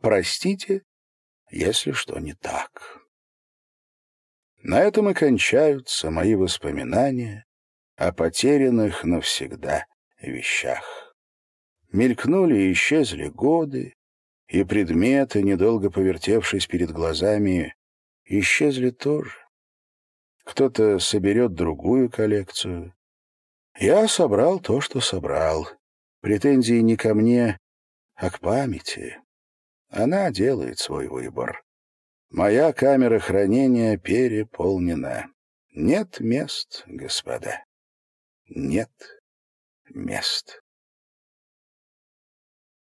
Простите, если что не так. На этом и кончаются мои воспоминания о потерянных навсегда вещах. Мелькнули и исчезли годы, и предметы, недолго повертевшись перед глазами, исчезли тоже. Кто-то соберет другую коллекцию. Я собрал то, что собрал. Претензии не ко мне, а к памяти. Она делает свой выбор. Моя камера хранения переполнена. Нет мест, господа. Нет мест.